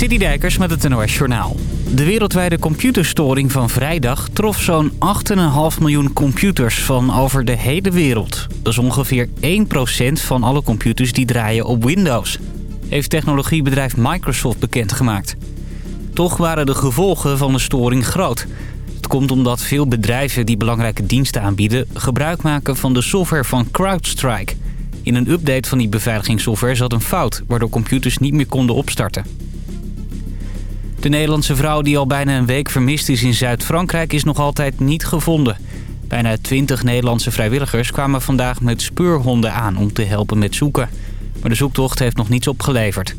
Citydijkers met het NOS Journaal. De wereldwijde computerstoring van vrijdag trof zo'n 8,5 miljoen computers van over de hele wereld. Dat is ongeveer 1% van alle computers die draaien op Windows. Heeft technologiebedrijf Microsoft bekendgemaakt. Toch waren de gevolgen van de storing groot. Het komt omdat veel bedrijven die belangrijke diensten aanbieden... gebruik maken van de software van CrowdStrike. In een update van die beveiligingssoftware zat een fout... waardoor computers niet meer konden opstarten. De Nederlandse vrouw die al bijna een week vermist is in Zuid-Frankrijk is nog altijd niet gevonden. Bijna 20 Nederlandse vrijwilligers kwamen vandaag met speurhonden aan om te helpen met zoeken. Maar de zoektocht heeft nog niets opgeleverd.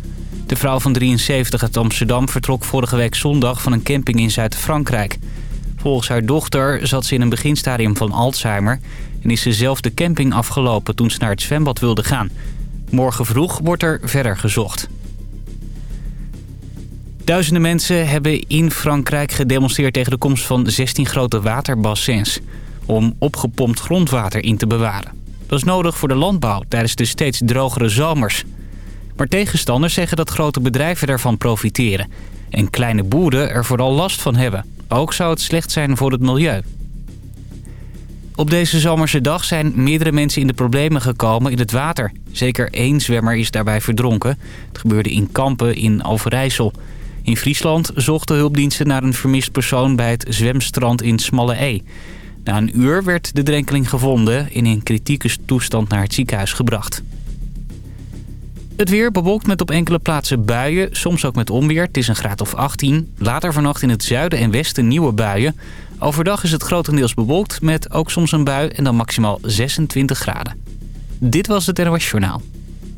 De vrouw van 73 uit Amsterdam vertrok vorige week zondag van een camping in Zuid-Frankrijk. Volgens haar dochter zat ze in een beginstadium van Alzheimer... en is ze zelf de camping afgelopen toen ze naar het zwembad wilde gaan. Morgen vroeg wordt er verder gezocht. Duizenden mensen hebben in Frankrijk gedemonstreerd tegen de komst van 16 grote waterbassins... om opgepompt grondwater in te bewaren. Dat is nodig voor de landbouw tijdens de steeds drogere zomers. Maar tegenstanders zeggen dat grote bedrijven daarvan profiteren... en kleine boeren er vooral last van hebben. Ook zou het slecht zijn voor het milieu. Op deze zomerse dag zijn meerdere mensen in de problemen gekomen in het water. Zeker één zwemmer is daarbij verdronken. Het gebeurde in Kampen in Overijssel... In Friesland zochten hulpdiensten naar een vermist persoon bij het zwemstrand in Smalle E. Na een uur werd de drenkeling gevonden en in kritieke toestand naar het ziekenhuis gebracht. Het weer bewolkt met op enkele plaatsen buien, soms ook met onweer. Het is een graad of 18. Later vannacht in het zuiden en westen nieuwe buien. Overdag is het grotendeels bewolkt met ook soms een bui en dan maximaal 26 graden. Dit was het NOS Journaal.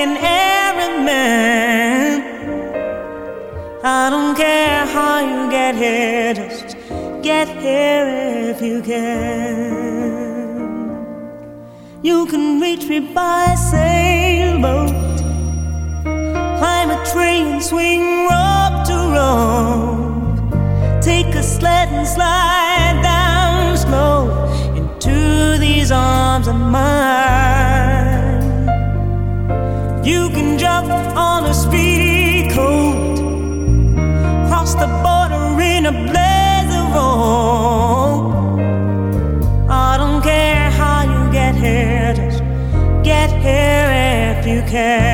an errand man. I don't care how you get here, just get here if you can. You can reach me by sailboat, climb a train, swing rope to rope, take a sled and slide down slow into these arms of mine. You can jump on a speedy coat, cross the border in a blaze of. I don't care how you get here, just get here if you can.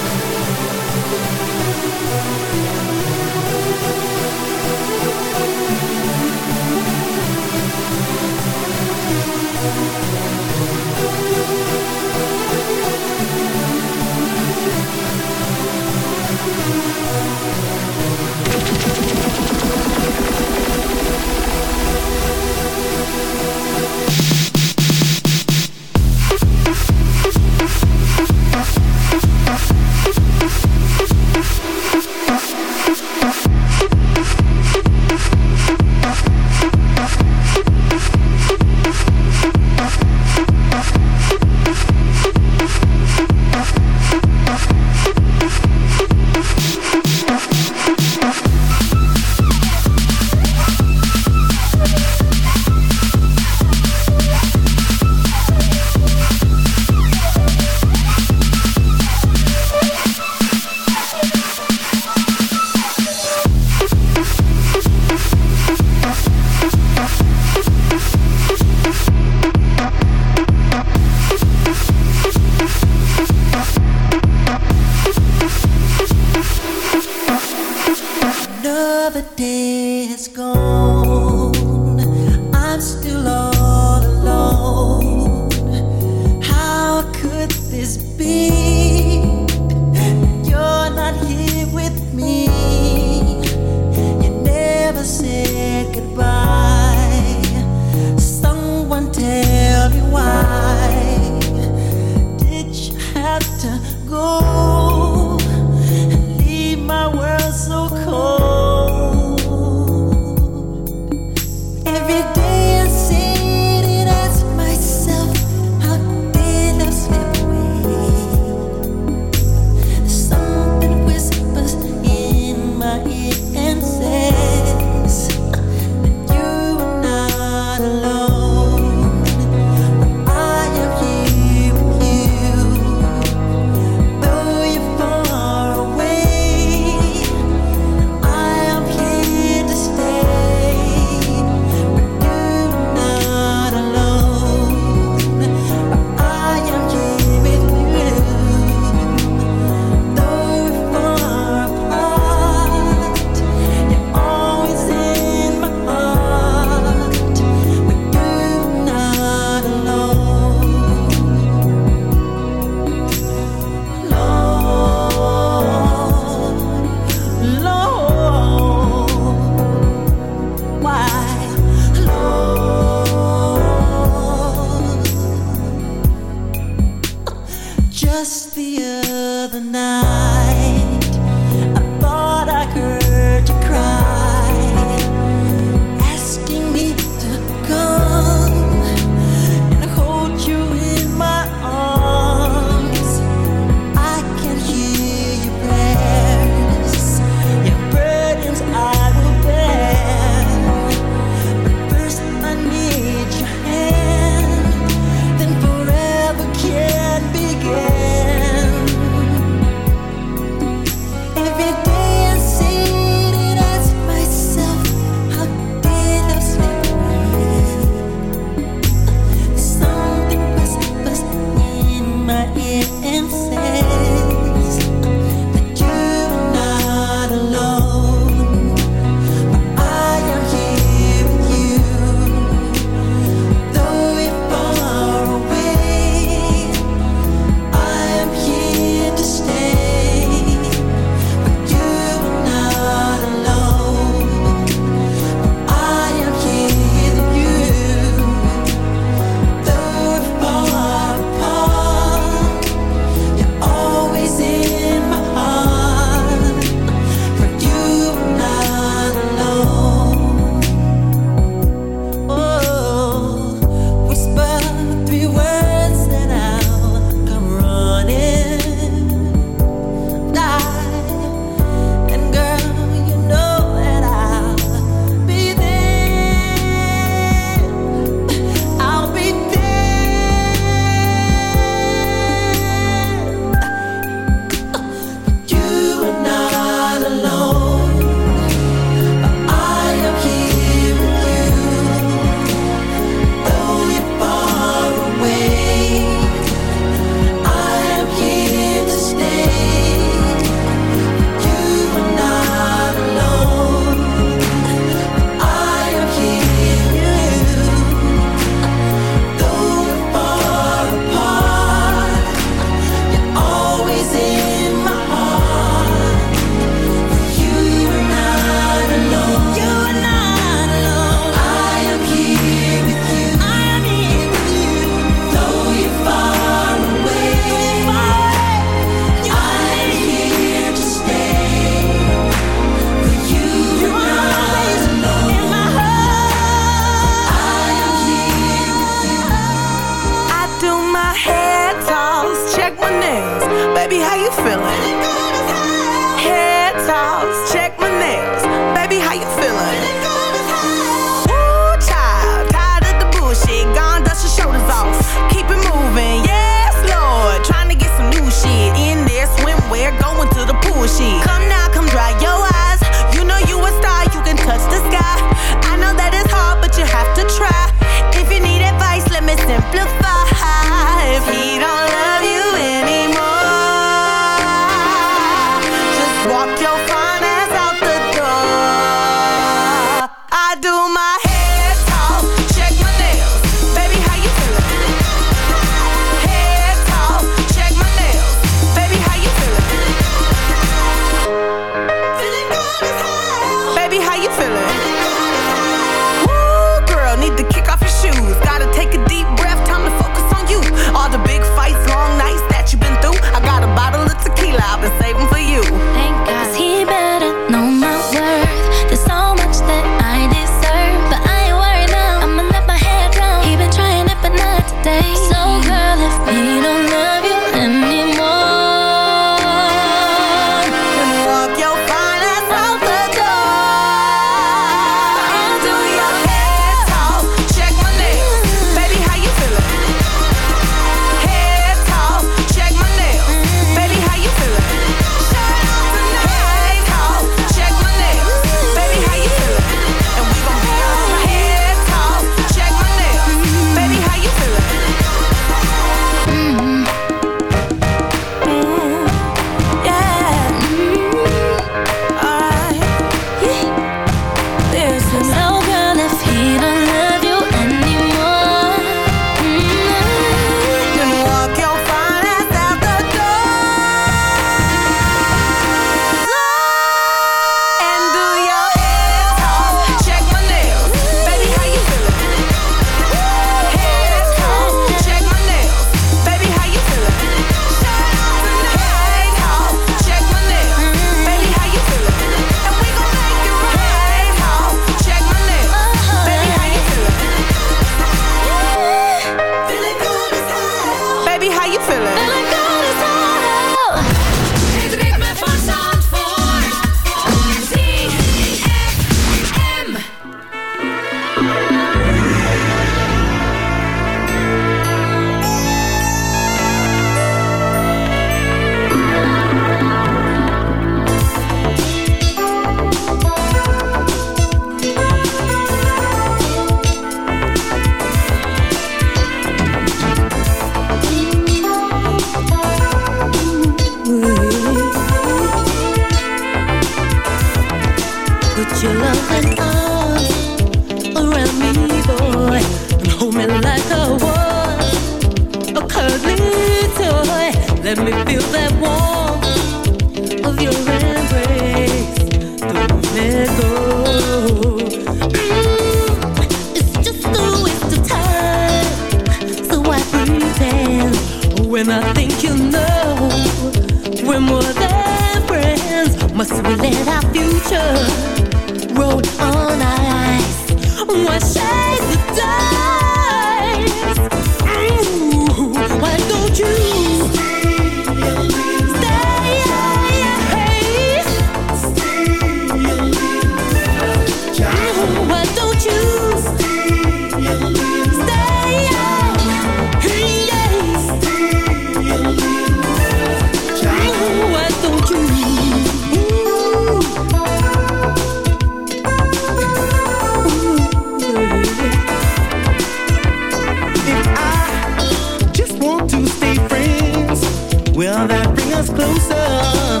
Will that bring us closer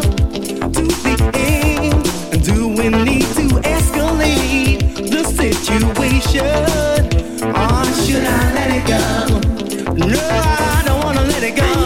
to the end? And do we need to escalate the situation? Or should I let it go? No, I don't wanna let it go.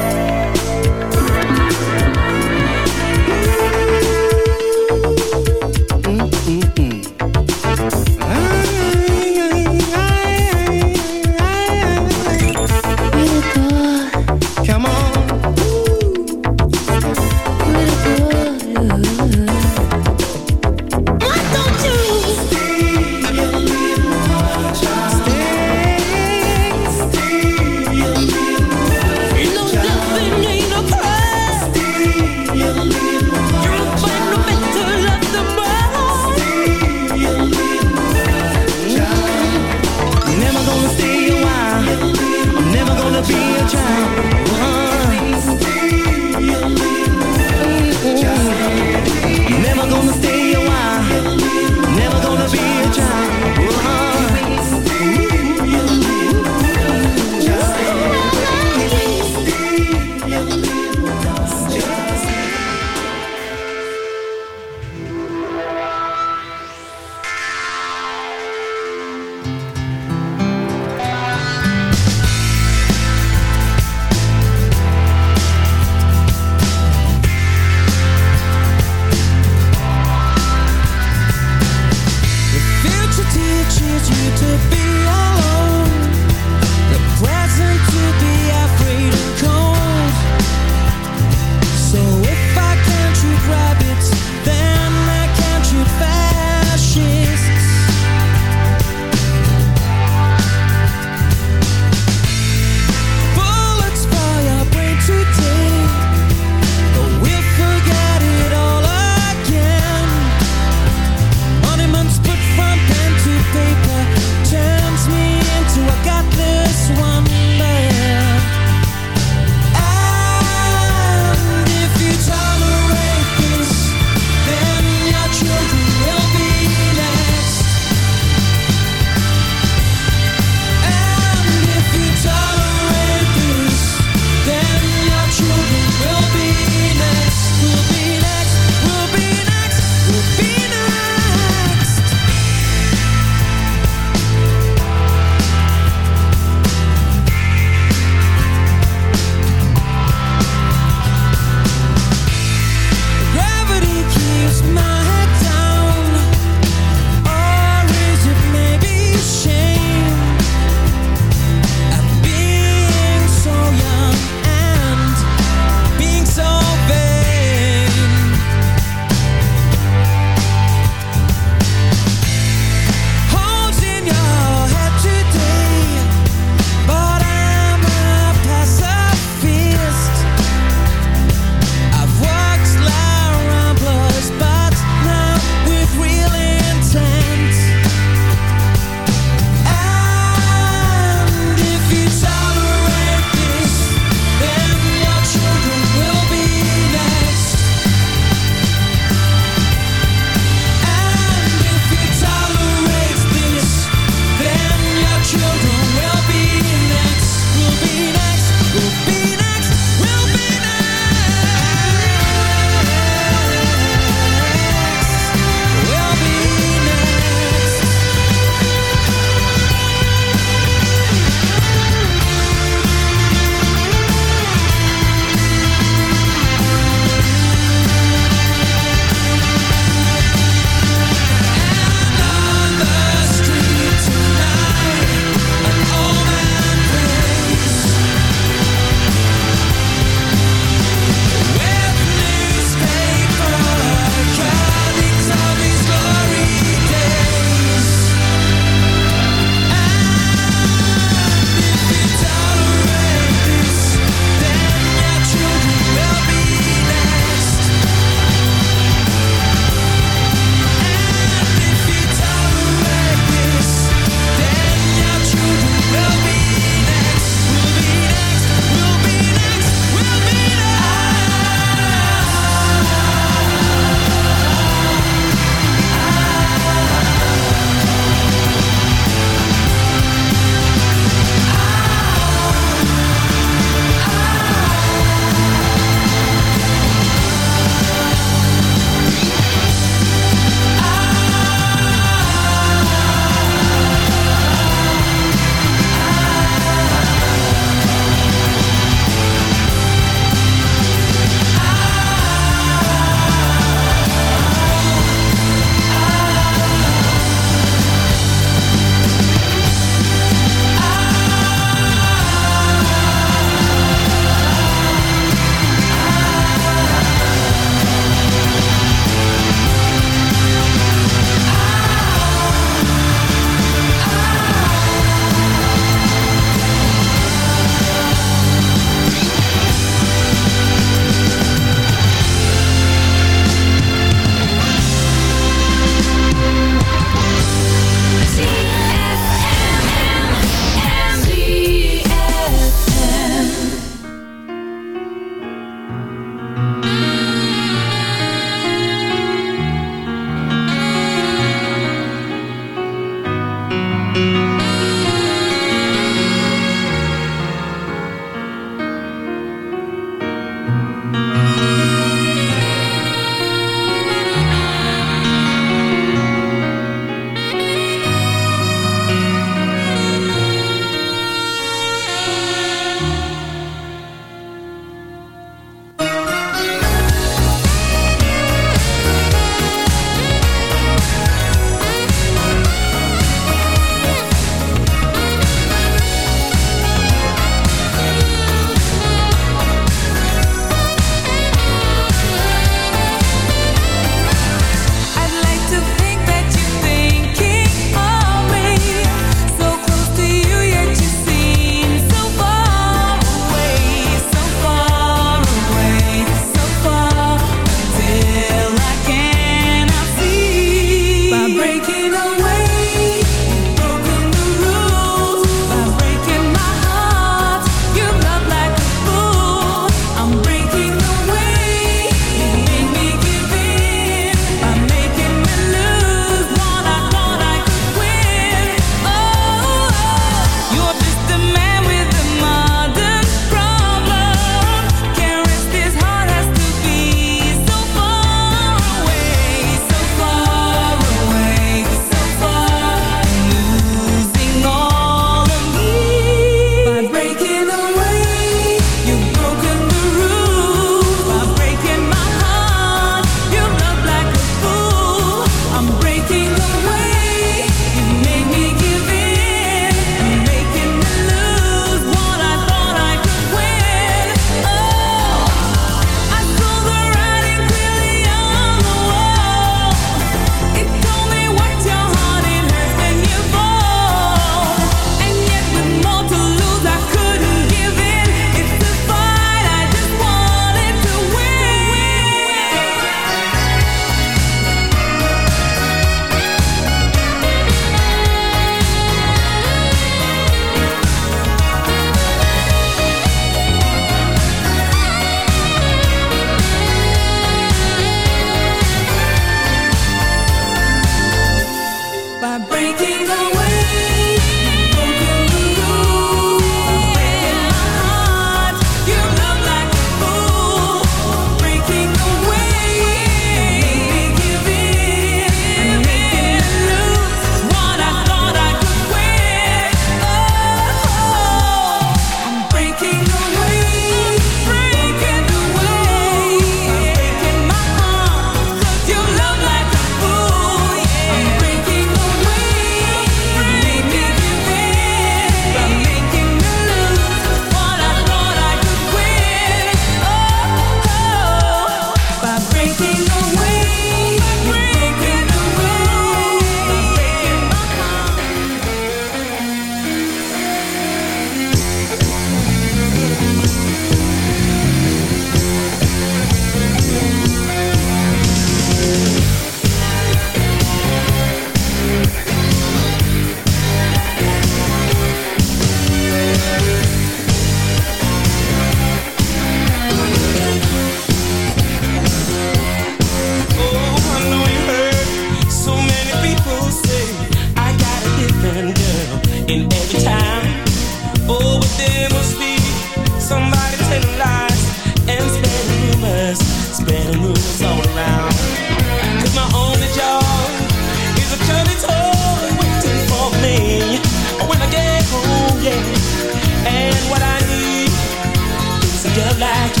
loved like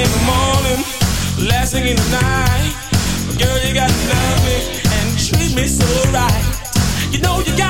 in the morning, last thing in the night. Girl, you gotta love me and treat me so right. You know you got